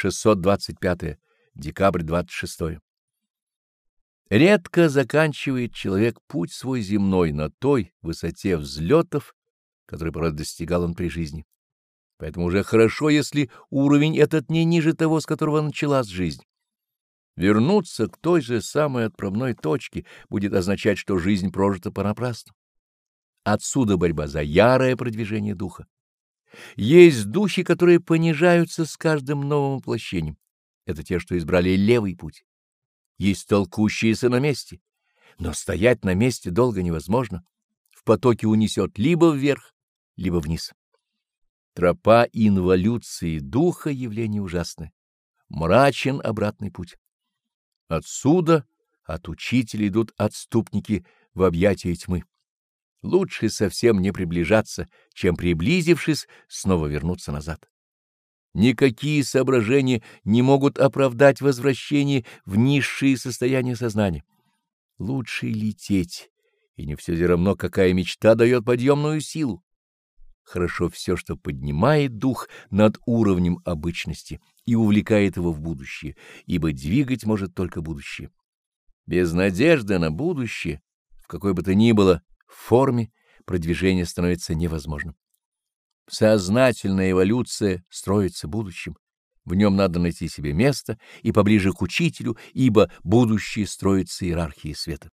625. Декабрь 26. Редко заканчивает человек путь свой земной на той высоте взлетов, который, правда, достигал он при жизни. Поэтому уже хорошо, если уровень этот не ниже того, с которого началась жизнь. Вернуться к той же самой отправной точке будет означать, что жизнь прожита понапрасну. Отсюда борьба за ярое продвижение духа. Есть духи, которые понижаются с каждым новым воплощением. Это те, что избрали левый путь есть толкущиеся на месте, но стоять на месте долго невозможно. В потоке унесет либо вверх, либо вниз. Тропа инволюции духа — явление ужасное. Мрачен обратный путь. Отсюда от учителя идут отступники в объятия тьмы. Лучше совсем не приближаться, чем, приблизившись, снова вернуться назад. Никакие соображения не могут оправдать возвращение в низшие состояния сознания. Лучше лететь, и не все равно, какая мечта дает подъемную силу. Хорошо все, что поднимает дух над уровнем обычности и увлекает его в будущее, ибо двигать может только будущее. Без надежды на будущее, в какой бы то ни было форме, продвижение становится невозможным. Сознательная эволюция строится будущим. В нем надо найти себе место и поближе к учителю, ибо будущее строится иерархией света.